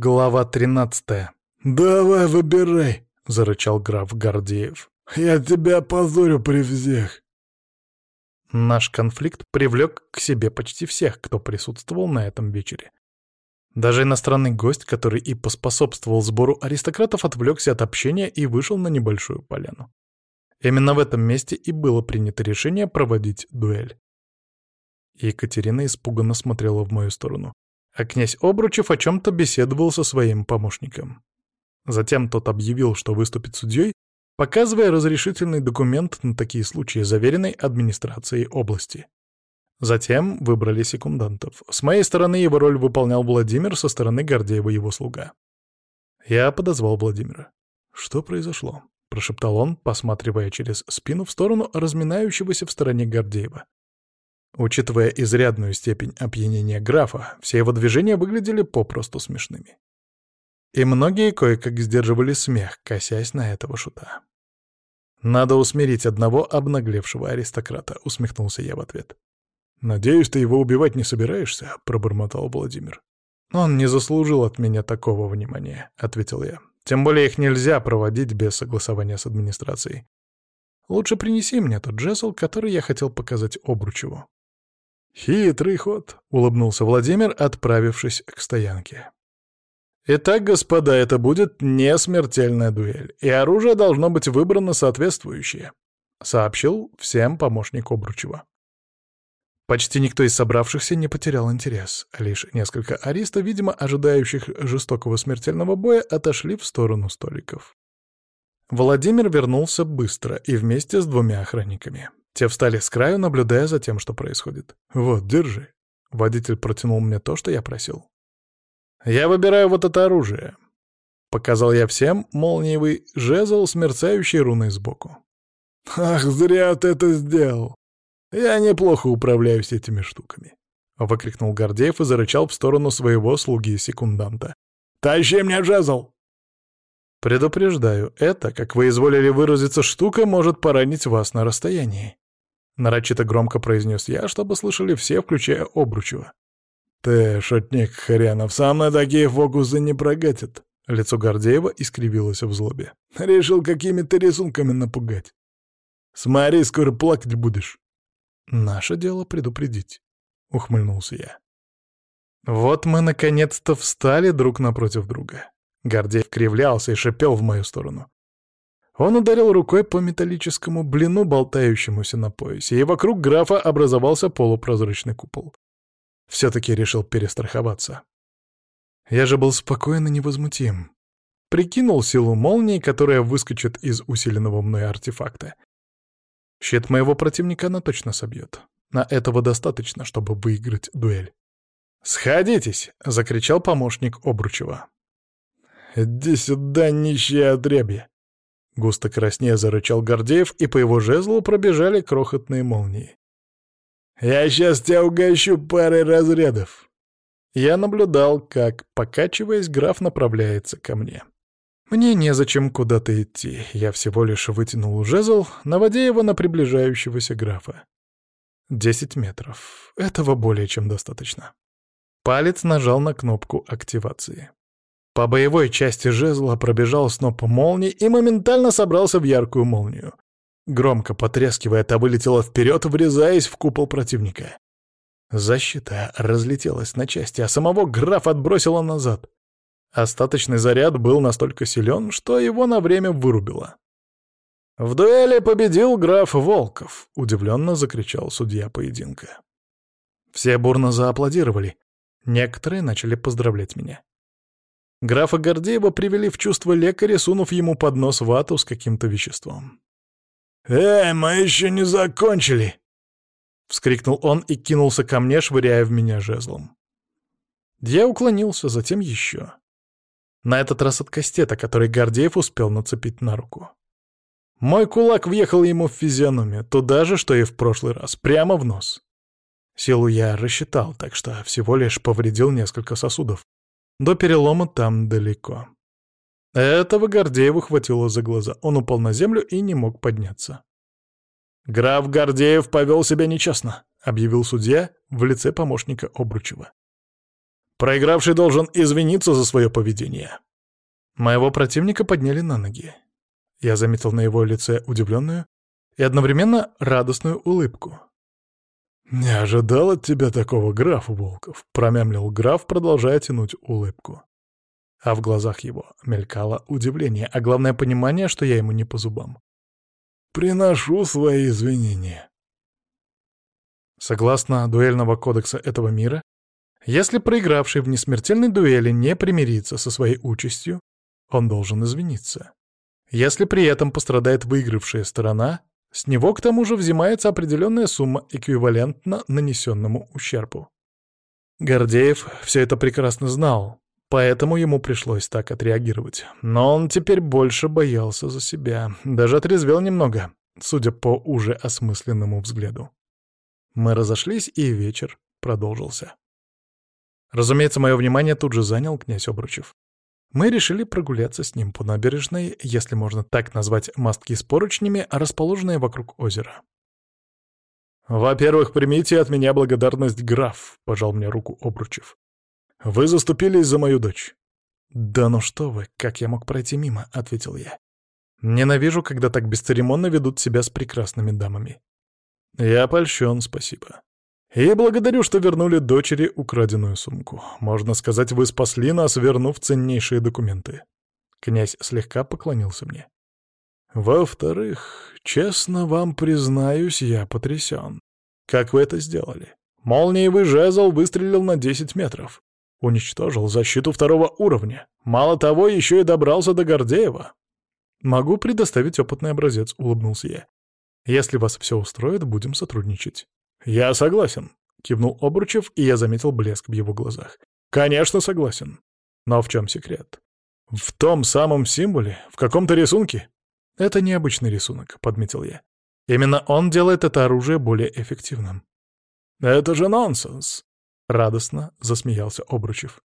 Глава тринадцатая. «Давай, выбирай», — зарычал граф Гордеев. «Я тебя позорю при всех». Наш конфликт привлек к себе почти всех, кто присутствовал на этом вечере. Даже иностранный гость, который и поспособствовал сбору аристократов, отвлекся от общения и вышел на небольшую поляну. Именно в этом месте и было принято решение проводить дуэль. Екатерина испуганно смотрела в мою сторону а князь Обручев о чем-то беседовал со своим помощником. Затем тот объявил, что выступит судьей, показывая разрешительный документ на такие случаи, заверенный администрацией области. Затем выбрали секундантов. С моей стороны его роль выполнял Владимир, со стороны Гордеева его слуга. Я подозвал Владимира. «Что произошло?» — прошептал он, посматривая через спину в сторону разминающегося в стороне Гордеева. Учитывая изрядную степень опьянения графа, все его движения выглядели попросту смешными. И многие кое-как сдерживали смех, косясь на этого шута. «Надо усмирить одного обнаглевшего аристократа», — усмехнулся я в ответ. «Надеюсь, ты его убивать не собираешься?» — пробормотал Владимир. «Он не заслужил от меня такого внимания», — ответил я. «Тем более их нельзя проводить без согласования с администрацией. Лучше принеси мне тот жезл, который я хотел показать Обручеву». «Хитрый ход», — улыбнулся Владимир, отправившись к стоянке. «Итак, господа, это будет не смертельная дуэль, и оружие должно быть выбрано соответствующее», — сообщил всем помощник Обручева. Почти никто из собравшихся не потерял интерес. Лишь несколько аристов, видимо, ожидающих жестокого смертельного боя, отошли в сторону столиков. Владимир вернулся быстро и вместе с двумя охранниками. Те встали с краю, наблюдая за тем, что происходит. «Вот, держи». Водитель протянул мне то, что я просил. «Я выбираю вот это оружие». Показал я всем молниевый жезл с мерцающей руной сбоку. «Ах, зря ты это сделал! Я неплохо управляюсь этими штуками!» — выкрикнул Гордеев и зарычал в сторону своего слуги-секунданта. «Тащи мне жезл!» «Предупреждаю, это, как вы изволили выразиться, штука может поранить вас на расстоянии. Нарочито громко произнес я, чтобы слышали все, включая Обручева. «Ты, шутник хренов, со мной такие фокусы не прокатят!» Лицо Гордеева искривилось в злобе. «Решил какими-то рисунками напугать. Смотри, скоро плакать будешь». «Наше дело предупредить», — ухмыльнулся я. Вот мы наконец-то встали друг напротив друга. Гордеев кривлялся и шипел в мою сторону. Он ударил рукой по металлическому блину, болтающемуся на поясе, и вокруг графа образовался полупрозрачный купол. Все-таки решил перестраховаться. Я же был спокойно невозмутим. Прикинул силу молнии, которая выскочит из усиленного мной артефакта. Щит моего противника она точно собьет. На этого достаточно, чтобы выиграть дуэль. «Сходитесь!» — закричал помощник Обручева. «Иди сюда, нищие отребья!» Густо краснея зарычал Гордеев, и по его жезлу пробежали крохотные молнии. «Я сейчас тебя угощу парой разрядов!» Я наблюдал, как, покачиваясь, граф направляется ко мне. Мне незачем куда-то идти, я всего лишь вытянул жезл, наводя его на приближающегося графа. Десять метров. Этого более чем достаточно. Палец нажал на кнопку активации. По боевой части жезла пробежал сноп молний и моментально собрался в яркую молнию. Громко потрескивая, та вылетела вперед, врезаясь в купол противника. Защита разлетелась на части, а самого графа отбросила назад. Остаточный заряд был настолько силен, что его на время вырубило. «В дуэли победил граф Волков!» — удивленно закричал судья поединка. Все бурно зааплодировали. Некоторые начали поздравлять меня. Графа Гордеева привели в чувство лекаря, сунув ему под нос вату с каким-то веществом. «Эй, мы еще не закончили!» — вскрикнул он и кинулся ко мне, швыряя в меня жезлом. Я уклонился, затем еще. На этот раз от кастета, который Гордеев успел нацепить на руку. Мой кулак въехал ему в физиономию, туда же, что и в прошлый раз, прямо в нос. Силу я рассчитал, так что всего лишь повредил несколько сосудов. До перелома там далеко. Этого Гордееву хватило за глаза. Он упал на землю и не мог подняться. «Граф Гордеев повел себя нечестно», — объявил судья в лице помощника Обручева. Проигравший должен извиниться за свое поведение. Моего противника подняли на ноги. Я заметил на его лице удивленную и одновременно радостную улыбку. «Не ожидал от тебя такого, граф Волков», — промямлил граф, продолжая тянуть улыбку. А в глазах его мелькало удивление, а главное понимание, что я ему не по зубам. «Приношу свои извинения». Согласно дуэльного кодекса этого мира, если проигравший в несмертельной дуэли не примирится со своей участью, он должен извиниться. Если при этом пострадает выигравшая сторона, с него к тому же взимается определенная сумма, эквивалентна нанесенному ущербу. Гордеев все это прекрасно знал, поэтому ему пришлось так отреагировать. Но он теперь больше боялся за себя, даже отрезвел немного, судя по уже осмысленному взгляду. Мы разошлись, и вечер продолжился. Разумеется, мое внимание тут же занял князь Обручев. Мы решили прогуляться с ним по набережной, если можно так назвать мостки с поручнями, расположенные вокруг озера. «Во-первых, примите от меня благодарность, граф», — пожал мне руку Обручев. «Вы заступились за мою дочь». «Да ну что вы, как я мог пройти мимо?» — ответил я. «Ненавижу, когда так бесцеремонно ведут себя с прекрасными дамами». «Я польщен, спасибо. И благодарю, что вернули дочери украденную сумку. Можно сказать, вы спасли нас, вернув ценнейшие документы. Князь слегка поклонился мне. Во-вторых, честно вам признаюсь, я потрясен. Как вы это сделали? Молниевый жезл выстрелил на 10 метров. Уничтожил защиту второго уровня. Мало того, еще и добрался до Гордеева. Могу предоставить опытный образец, улыбнулся я. Если вас все устроит, будем сотрудничать. «Я согласен», — кивнул Обручев, и я заметил блеск в его глазах. «Конечно согласен. Но в чем секрет? В том самом символе? В каком-то рисунке?» «Это необычный рисунок», — подметил я. «Именно он делает это оружие более эффективным». «Это же нонсенс!» — радостно засмеялся Обручев.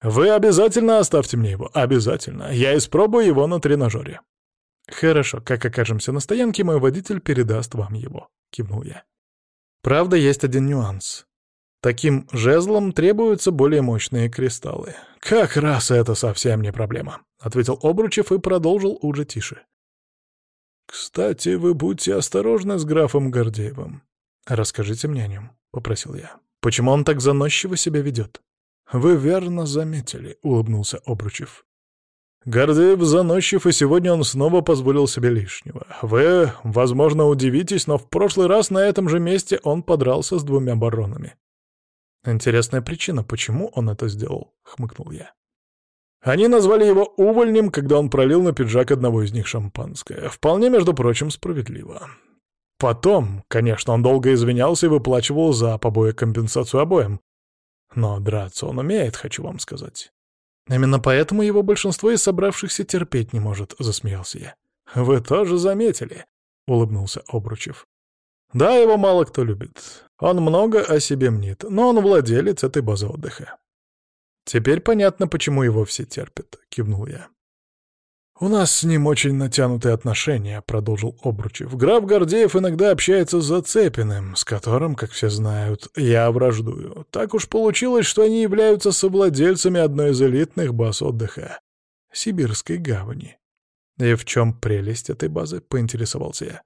«Вы обязательно оставьте мне его, обязательно. Я испробую его на тренажере». «Хорошо, как окажемся на стоянке, мой водитель передаст вам его», — кивнул я. Правда, есть один нюанс. Таким жезлом требуются более мощные кристаллы. «Как раз это совсем не проблема», — ответил Обручев и продолжил уже тише. «Кстати, вы будьте осторожны с графом Гордеевым. Расскажите мне о нем», — попросил я. «Почему он так заносчиво себя ведет?» «Вы верно заметили», — улыбнулся Обручев. Гордеев заносчив, и сегодня он снова позволил себе лишнего. Вы, возможно, удивитесь, но в прошлый раз на этом же месте он подрался с двумя баронами. Интересная причина, почему он это сделал, хмыкнул я. Они назвали его увольнем, когда он пролил на пиджак одного из них шампанское. Вполне, между прочим, справедливо. Потом, конечно, он долго извинялся и выплачивал за побои компенсацию обоим. Но драться он умеет, хочу вам сказать. Именно поэтому его большинство из собравшихся терпеть не может, — засмеялся я. «Вы тоже заметили», — улыбнулся Обручев. «Да, его мало кто любит. Он много о себе мнит, но он владелец этой базы отдыха». «Теперь понятно, почему его все терпят», — кивнул я. «У нас с ним очень натянутые отношения», — продолжил Обручев. «Граф Гордеев иногда общается с Зацепиным, с которым, как все знают, я враждую. Так уж получилось, что они являются совладельцами одной из элитных баз отдыха — Сибирской гавани». «И в чем прелесть этой базы?» — поинтересовался я.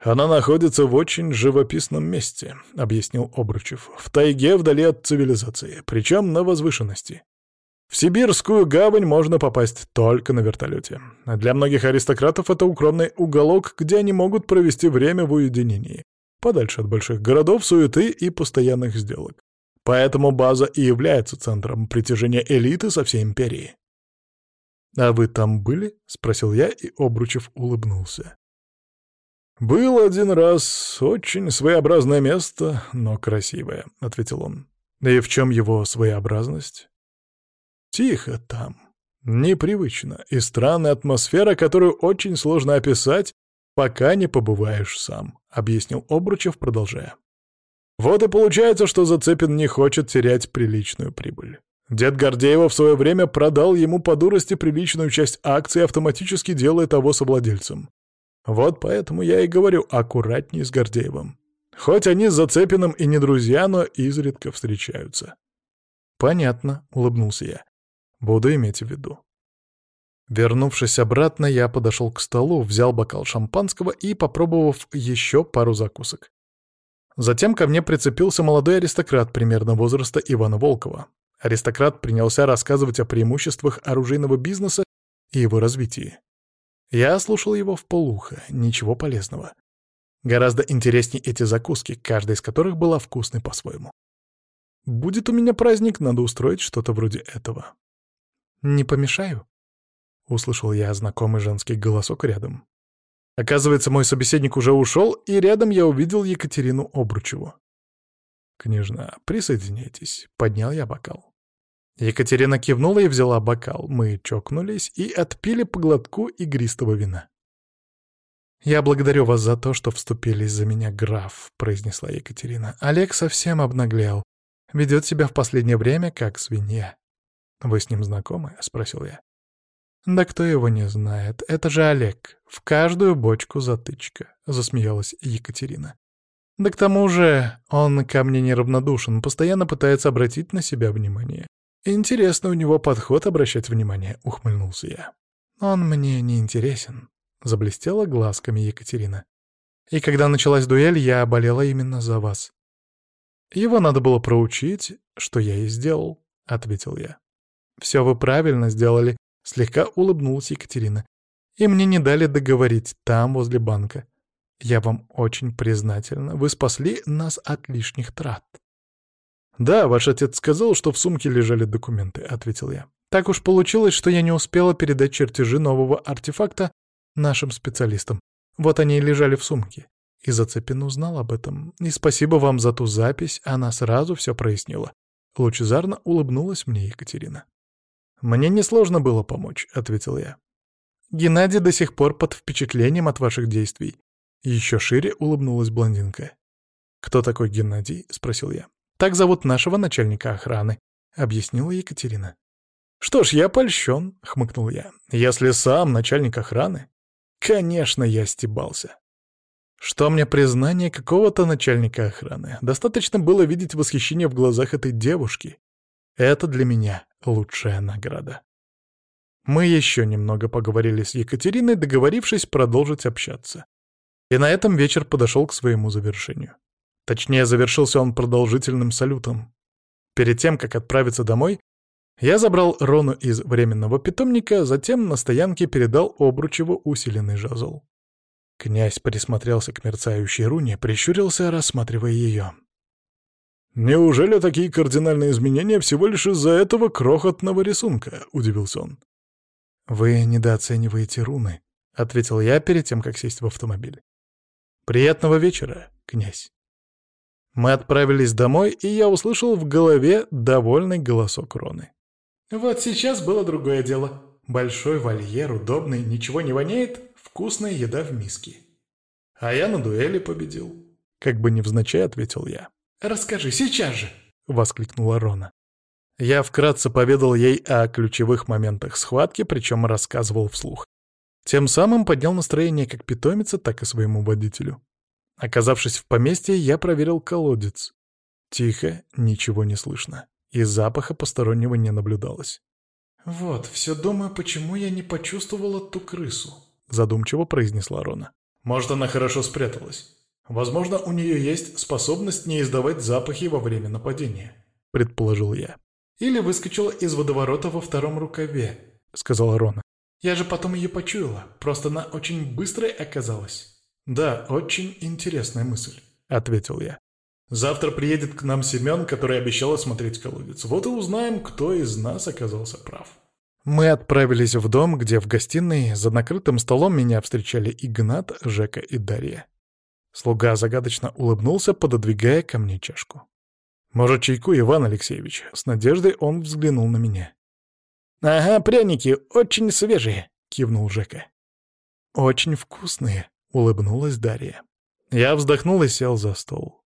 «Она находится в очень живописном месте», — объяснил Обручев. «В тайге вдали от цивилизации, причем на возвышенности. В Сибирскую гавань можно попасть только на вертолете. Для многих аристократов это укромный уголок, где они могут провести время в уединении, подальше от больших городов, суеты и постоянных сделок. Поэтому база и является центром притяжения элиты со всей империи. «А вы там были?» — спросил я, и Обручев улыбнулся. «Был один раз. Очень своеобразное место, но красивое», — ответил он. «И в чем его своеобразность?» Тихо там. Непривычно. И странная атмосфера, которую очень сложно описать, пока не побываешь сам», — объяснил Обручев, продолжая. «Вот и получается, что Зацепин не хочет терять приличную прибыль. Дед Гордеева в свое время продал ему по дурости приличную часть акций, автоматически делая того совладельцем. Вот поэтому я и говорю аккуратней с Гордеевым. Хоть они с Зацепиным и не друзья, но изредка встречаются. «Понятно», — улыбнулся я. «Буду иметь в виду». Вернувшись обратно, я подошел к столу, взял бокал шампанского и, попробовав еще пару закусок. Затем ко мне прицепился молодой аристократ примерно возраста Ивана Волкова. Аристократ принялся рассказывать о преимуществах оружейного бизнеса и его развитии. Я слушал его в полухо, ничего полезного. Гораздо интереснее эти закуски, каждая из которых была вкусной по-своему. Будет у меня праздник, надо устроить что-то вроде этого. «Не помешаю?» — услышал я знакомый женский голосок рядом. Оказывается, мой собеседник уже ушел, и рядом я увидел Екатерину Обручеву. «Княжна, присоединяйтесь», — поднял я бокал. Екатерина кивнула и взяла бокал. Мы чокнулись и отпили по глотку игристого вина. «Я благодарю вас за то, что вступились за меня, граф», — произнесла Екатерина. «Олег совсем обнаглел. Ведет себя в последнее время как свинья». «Вы с ним знакомы?» — спросил я. «Да кто его не знает? Это же Олег. В каждую бочку затычка», — засмеялась Екатерина. «Да к тому же он ко мне неравнодушен, постоянно пытается обратить на себя внимание. Интересно у него подход обращать внимание», — ухмыльнулся я. «Он мне не интересен», — заблестела глазками Екатерина. «И когда началась дуэль, я болела именно за вас». «Его надо было проучить, что я и сделал», — ответил я. «Все вы правильно сделали», — слегка улыбнулась Екатерина. «И мне не дали договорить там, возле банка. Я вам очень признательна. Вы спасли нас от лишних трат». «Да, ваш отец сказал, что в сумке лежали документы», — ответил я. «Так уж получилось, что я не успела передать чертежи нового артефакта нашим специалистам. Вот они и лежали в сумке. И Зацепин узнал об этом. И спасибо вам за ту запись, она сразу все прояснила. Лучезарно улыбнулась мне Екатерина. «Мне несложно было помочь», — ответил я. «Геннадий до сих пор под впечатлением от ваших действий». Еще шире улыбнулась блондинка. «Кто такой Геннадий?» — спросил я. «Так зовут нашего начальника охраны», — объяснила Екатерина. «Что ж, я польщен», — хмыкнул я. «Если сам начальник охраны, Конечно, я стебался. Что мне признание какого-то начальника охраны? Достаточно было видеть восхищение в глазах этой девушки. Это для меня лучшая награда. Мы еще немного поговорили с Екатериной, договорившись продолжить общаться. И на этом вечер подошел к своему завершению. Точнее, завершился он продолжительным салютом. Перед тем, как отправиться домой, я забрал Рону из временного питомника, затем на стоянке передал Обручеву усиленный жазол. Князь присмотрелся к мерцающей руне, прищурился, рассматривая ее. «Неужели такие кардинальные изменения всего лишь из-за этого крохотного рисунка?» — удивился он. «Вы недооцениваете руны», — ответил я перед тем, как сесть в автомобиль. «Приятного вечера, князь». Мы отправились домой, и я услышал в голове довольный голосок Роны. Вот сейчас было другое дело. Большой вольер, удобный, ничего не воняет, вкусная еда в миске. А я на дуэли победил. Как бы невзначай ответил я. «Расскажи, сейчас же!» — воскликнула Рона. Я вкратце поведал ей о ключевых моментах схватки, причем рассказывал вслух. Тем самым поднял настроение как питомица, так и своему водителю. Оказавшись в поместье, я проверил колодец. Тихо, ничего не слышно и запаха постороннего не наблюдалось. «Вот, все думаю, почему я не почувствовала ту крысу», — задумчиво произнесла Рона. «Может, она хорошо спряталась. Возможно, у нее есть способность не издавать запахи во время нападения», — предположил я. «Или выскочила из водоворота во втором рукаве», — сказала Рона. «Я же потом ее почуяла, просто она очень быстрой оказалась». «Да, очень интересная мысль», — ответил я. Завтра приедет к нам Семен, который обещал осмотреть колодец. Вот и узнаем, кто из нас оказался прав. Мы отправились в дом, где в гостиной за накрытым столом меня встречали Игнат, Жека и Дарья. Слуга загадочно улыбнулся, пододвигая ко мне чашку. «Может, чайку, Иван Алексеевич?» С надеждой он взглянул на меня. «Ага, пряники, очень свежие», — кивнул Жека. «Очень вкусные», — улыбнулась Дарья. Я вздохнул и сел за стол.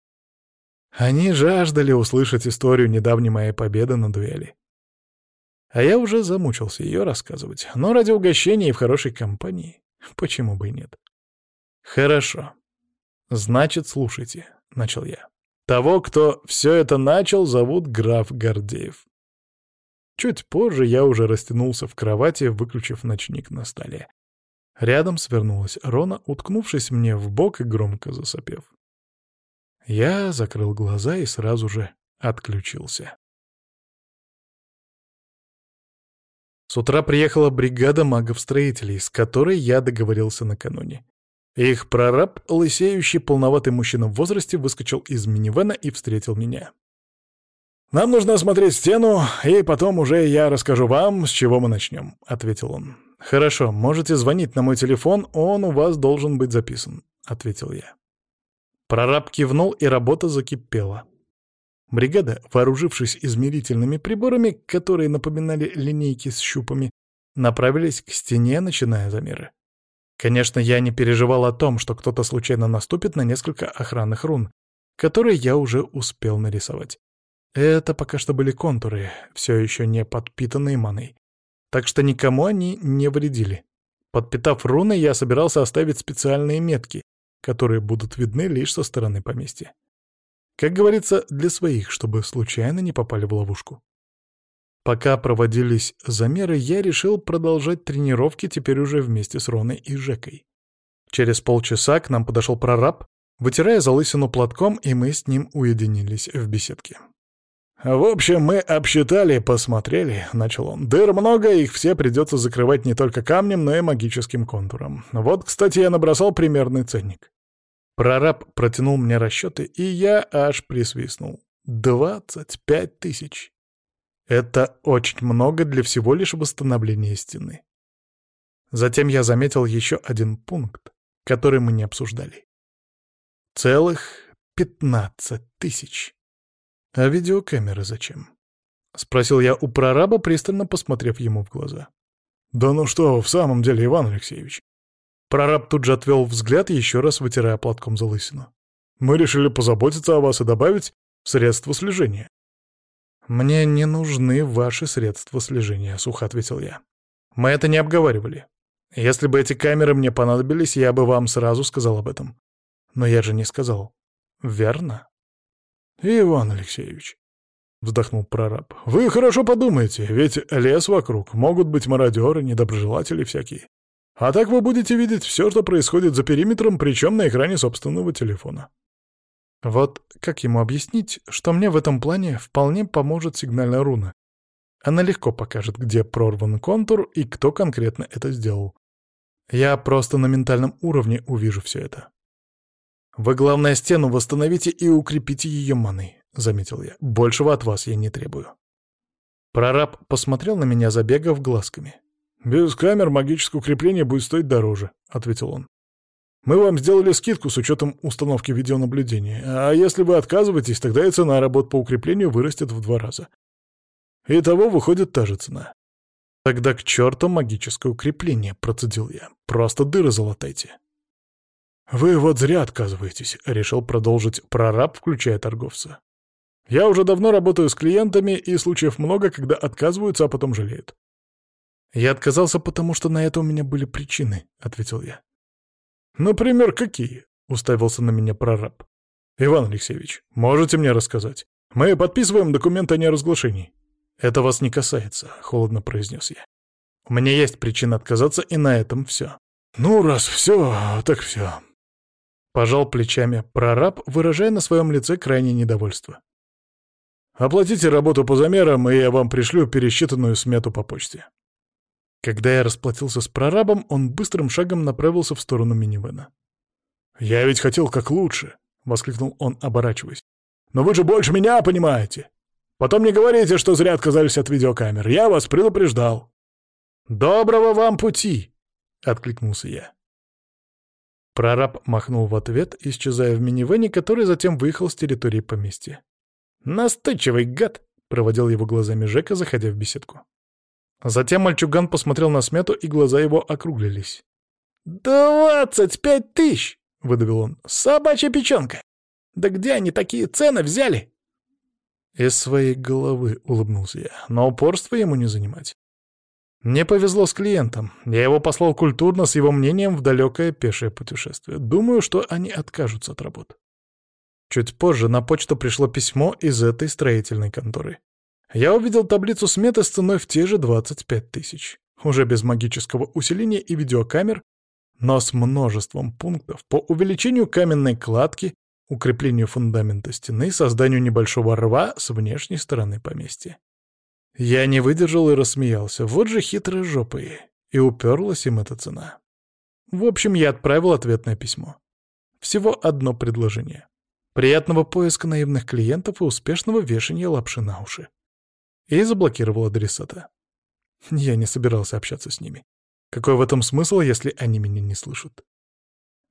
Они жаждали услышать историю недавней моей победы на дуэли. А я уже замучился ее рассказывать, но ради угощения и в хорошей компании почему бы и нет. «Хорошо. Значит, слушайте», — начал я. «Того, кто все это начал, зовут граф Гордеев. Чуть позже я уже растянулся в кровати, выключив ночник на столе. Рядом свернулась Рона, уткнувшись мне в бок и громко засопев. Я закрыл глаза и сразу же отключился. С утра приехала бригада магов-строителей, с которой я договорился накануне. Их прораб, лысеющий полноватый мужчина в возрасте, выскочил из минивэна и встретил меня. «Нам нужно осмотреть стену, и потом уже я расскажу вам, с чего мы начнем», — ответил он. «Хорошо, можете звонить на мой телефон, он у вас должен быть записан», — ответил я. Прораб кивнул, и работа закипела. Бригада, вооружившись измерительными приборами, которые напоминали линейки с щупами, направились к стене, начиная замеры. Конечно, я не переживал о том, что кто-то случайно наступит на несколько охранных рун, которые я уже успел нарисовать. Это пока что были контуры, все еще не подпитанные маной. Так что никому они не вредили. Подпитав руны, я собирался оставить специальные метки, которые будут видны лишь со стороны поместья. Как говорится, для своих, чтобы случайно не попали в ловушку. Пока проводились замеры, я решил продолжать тренировки теперь уже вместе с Роной и Жекой. Через полчаса к нам подошел прораб, вытирая залысину платком, и мы с ним уединились в беседке. «В общем, мы обсчитали, посмотрели», — начал он. «Дыр много, их все придется закрывать не только камнем, но и магическим контуром. Вот, кстати, я набросал примерный ценник». Прораб протянул мне расчеты, и я аж присвистнул. «Двадцать пять тысяч!» Это очень много для всего лишь восстановления стены. Затем я заметил еще один пункт, который мы не обсуждали. Целых пятнадцать тысяч. А видеокамеры зачем? Спросил я у прораба, пристально посмотрев ему в глаза. «Да ну что, в самом деле, Иван Алексеевич?» Прораб тут же отвел взгляд, еще раз вытирая платком залысину. «Мы решили позаботиться о вас и добавить средства слежения. «Мне не нужны ваши средства слежения», — сухо ответил я. «Мы это не обговаривали. Если бы эти камеры мне понадобились, я бы вам сразу сказал об этом. Но я же не сказал. Верно?» «Иван Алексеевич», — вздохнул прораб, — «вы хорошо подумайте, ведь лес вокруг, могут быть мародеры, недоброжелатели всякие. А так вы будете видеть все, что происходит за периметром, причем на экране собственного телефона. Вот как ему объяснить, что мне в этом плане вполне поможет сигнальная руна? Она легко покажет, где прорван контур и кто конкретно это сделал. Я просто на ментальном уровне увижу все это. «Вы, главное, стену восстановите и укрепите ее маной», — заметил я. «Большего от вас я не требую». Прораб посмотрел на меня, забегав глазками. «Без камер магическое укрепление будет стоить дороже», — ответил он. Мы вам сделали скидку с учетом установки видеонаблюдения, а если вы отказываетесь, тогда и цена работ по укреплению вырастет в два раза. Итого выходит та же цена. Тогда к черту магическое укрепление, процедил я. Просто дыры залатайте. Вы вот зря отказываетесь, решил продолжить прораб, включая торговца. Я уже давно работаю с клиентами, и случаев много, когда отказываются, а потом жалеют. Я отказался, потому что на это у меня были причины, ответил я. «Например, какие?» — уставился на меня прораб. «Иван Алексеевич, можете мне рассказать? Мы подписываем документ о неразглашении». «Это вас не касается», — холодно произнес я. «У меня есть причина отказаться, и на этом все». «Ну, раз все, так все». Пожал плечами прораб, выражая на своем лице крайнее недовольство. «Оплатите работу по замерам, и я вам пришлю пересчитанную смету по почте». Когда я расплатился с прорабом, он быстрым шагом направился в сторону минивэна. «Я ведь хотел как лучше!» — воскликнул он, оборачиваясь. «Но вы же больше меня понимаете! Потом не говорите, что зря отказались от видеокамер. Я вас предупреждал!» «Доброго вам пути!» — откликнулся я. Прораб махнул в ответ, исчезая в минивэне, который затем выехал с территории поместья. «Настойчивый гад!» — проводил его глазами Жека, заходя в беседку. Затем мальчуган посмотрел на смету, и глаза его округлились. «Двадцать пять тысяч!» — выдавил он. «Собачья печенка! Да где они такие цены взяли?» Из своей головы улыбнулся я, но упорство ему не занимать. Мне повезло с клиентом. Я его послал культурно с его мнением в далекое пешее путешествие. Думаю, что они откажутся от работы. Чуть позже на почту пришло письмо из этой строительной конторы. Я увидел таблицу сметы с ценой в те же 25 тысяч. Уже без магического усиления и видеокамер, но с множеством пунктов по увеличению каменной кладки, укреплению фундамента стены, созданию небольшого рва с внешней стороны поместья. Я не выдержал и рассмеялся. Вот же хитрые жопы. И уперлась им эта цена. В общем, я отправил ответное письмо. Всего одно предложение. Приятного поиска наивных клиентов и успешного вешания лапши на уши. И заблокировал адресата. Я не собирался общаться с ними. Какой в этом смысл, если они меня не слышат?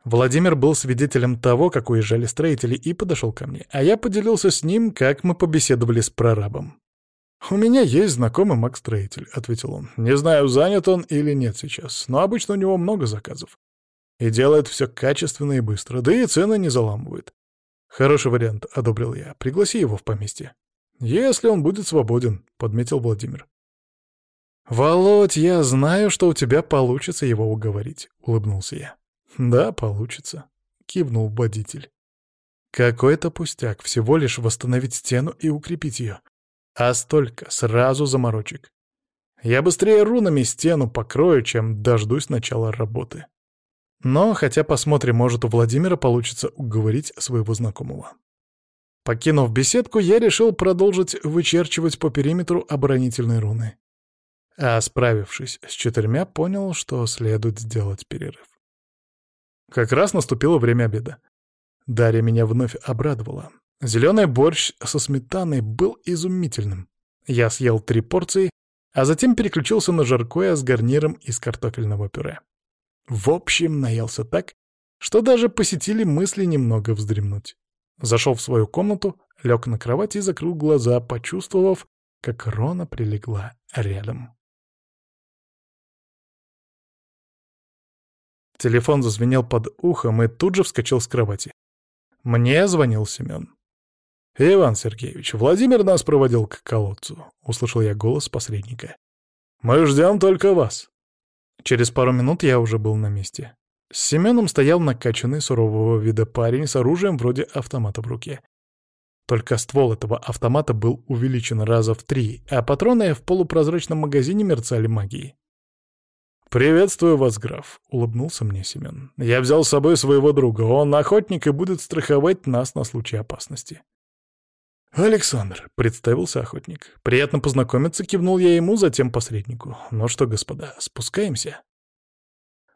Владимир был свидетелем того, как уезжали строители, и подошел ко мне, а я поделился с ним, как мы побеседовали с прорабом. «У меня есть знакомый маг-строитель», — ответил он. «Не знаю, занят он или нет сейчас, но обычно у него много заказов. И делает все качественно и быстро, да и цены не заламывает. Хороший вариант, — одобрил я. Пригласи его в поместье. Если он будет свободен, — подметил Владимир. «Володь, я знаю, что у тебя получится его уговорить», — улыбнулся я. «Да, получится», — кивнул водитель. «Какой-то пустяк, всего лишь восстановить стену и укрепить ее. А столько сразу заморочек. Я быстрее рунами стену покрою, чем дождусь начала работы». Но, хотя посмотрим, может, у Владимира получится уговорить своего знакомого. Покинув беседку, я решил продолжить вычерчивать по периметру оборонительные руны. А справившись с четырьмя, понял, что следует сделать перерыв. Как раз наступило время обеда. Дарья меня вновь обрадовала. Зеленый борщ со сметаной был изумительным. Я съел три порции, а затем переключился на жаркое с гарниром из картофельного пюре. В общем, наелся так, что даже посетили мысли немного вздремнуть. Зашел в свою комнату, лег на кровать и закрыл глаза, почувствовав, как Рона прилегла рядом. Телефон зазвенел под ухом и тут же вскочил с кровати. Мне звонил Семен. «Иван Сергеевич, Владимир нас проводил к колодцу», — услышал я голос посредника. «Мы ждем только вас». Через пару минут я уже был на месте. С Семеном стоял накачанный сурового вида парень с оружием вроде автомата в руке. Только ствол этого автомата был увеличен раза в три, а патроны в полупрозрачном магазине мерцали магией. «Приветствую вас, граф», — улыбнулся мне Семен. «Я взял с собой своего друга. Он охотник и будет страховать нас на случай опасности». «Александр», — представился охотник. «Приятно познакомиться», — кивнул я ему, затем посреднику. «Ну что, господа, спускаемся».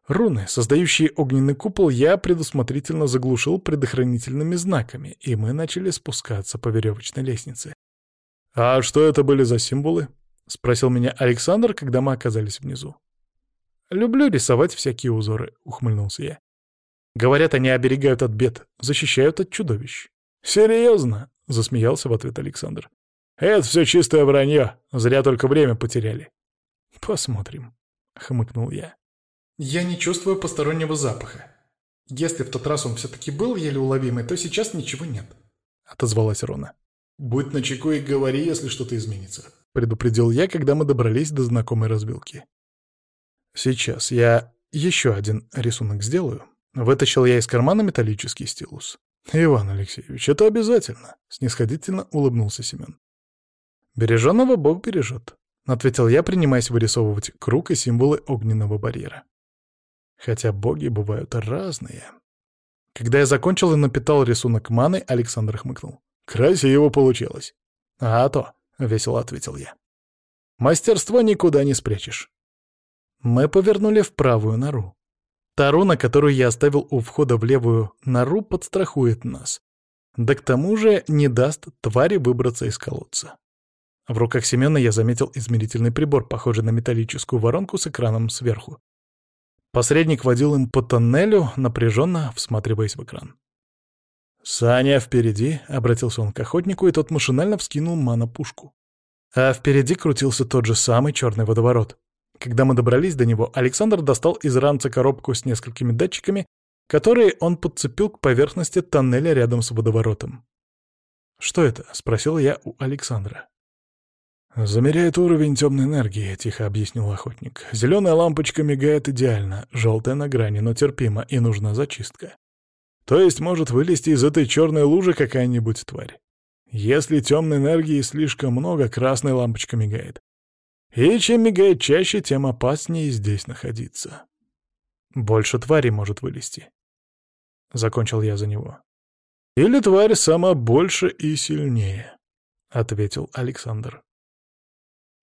Руны, создающие огненный купол, я предусмотрительно заглушил предохранительными знаками, и мы начали спускаться по веревочной лестнице. «А что это были за символы?» — спросил меня Александр, когда мы оказались внизу. «Люблю рисовать всякие узоры», — ухмыльнулся я. «Говорят, они оберегают от бед, защищают от чудовищ». «Серьезно?» — засмеялся в ответ Александр. «Это все чистое вранье. Зря только время потеряли». «Посмотрим», — хмыкнул я. «Я не чувствую постороннего запаха. Если в тот раз он все-таки был еле уловимый, то сейчас ничего нет», — отозвалась Рона. «Будь начеку и говори, если что-то изменится», — предупредил я, когда мы добрались до знакомой развилки. Сейчас я еще один рисунок сделаю. Вытащил я из кармана металлический стилус. «Иван Алексеевич, это обязательно!» — снисходительно улыбнулся Семен. «Береженного Бог бережет», — ответил я, принимаясь вырисовывать круг и символы огненного барьера. Хотя боги бывают разные. Когда я закончил и напитал рисунок маны, Александр хмыкнул. «Красиво получилось». «А то», — весело ответил я. «Мастерство никуда не спрячешь». Мы повернули в правую нору. Та руна, которую я оставил у входа в левую нору, подстрахует нас. Да к тому же не даст твари выбраться из колодца. В руках Семена я заметил измерительный прибор, похожий на металлическую воронку с экраном сверху. Посредник водил им по тоннелю, напряженно всматриваясь в экран. «Саня, впереди!» — обратился он к охотнику, и тот машинально вскинул мана-пушку. А впереди крутился тот же самый черный водоворот. Когда мы добрались до него, Александр достал из ранца коробку с несколькими датчиками, которые он подцепил к поверхности тоннеля рядом с водоворотом. «Что это?» — спросил я у Александра. «Замеряет уровень темной энергии», — тихо объяснил охотник. «Зеленая лампочка мигает идеально, желтая на грани, но терпимо, и нужна зачистка. То есть может вылезти из этой черной лужи какая-нибудь тварь. Если темной энергии слишком много, красная лампочка мигает. И чем мигает чаще, тем опаснее здесь находиться. Больше твари может вылезти. Закончил я за него. Или тварь сама больше и сильнее, — ответил Александр.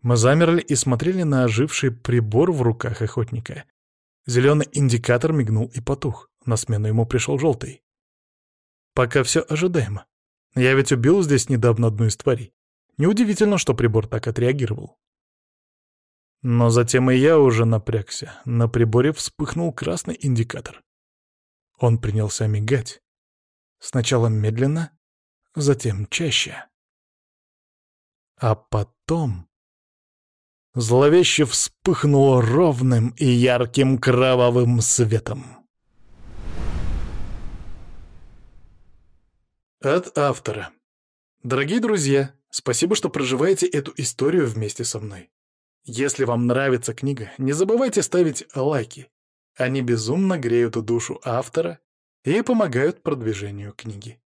Мы замерли и смотрели на оживший прибор в руках охотника. Зеленый индикатор мигнул и потух. На смену ему пришел желтый. Пока все ожидаемо. Я ведь убил здесь недавно одну из тварей. Неудивительно, что прибор так отреагировал. Но затем и я уже напрягся. На приборе вспыхнул красный индикатор. Он принялся мигать. Сначала медленно, затем чаще. А потом... Зловеще вспыхнуло ровным и ярким кровавым светом. От автора. Дорогие друзья, спасибо, что проживаете эту историю вместе со мной. Если вам нравится книга, не забывайте ставить лайки. Они безумно греют душу автора и помогают продвижению книги.